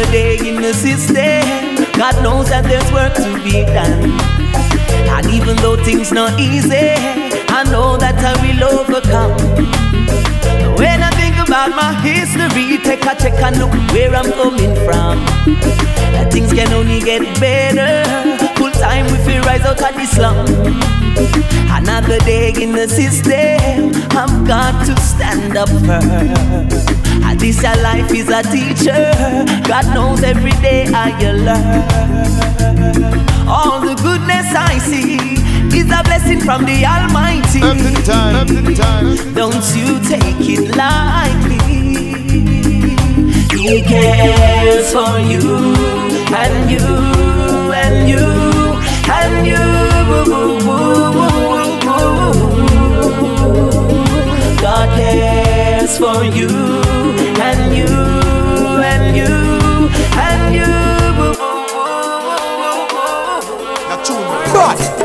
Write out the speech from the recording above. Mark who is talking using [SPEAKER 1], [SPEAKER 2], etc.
[SPEAKER 1] Another day in the system. God knows that there's work to be done. And even though things not easy, I know that I will overcome. When I think about my history, take a check and look where I'm coming from. That things can only get better. Full time if we rise out of the slum. Another day in the system, I've got to stand up firm. This your life is a teacher. God knows every day I learn. All the goodness I see is a blessing from the Almighty.
[SPEAKER 2] Every time, every time.
[SPEAKER 1] Don't you take it lightly. He cares for you and you cares for you and you and you and you.
[SPEAKER 2] But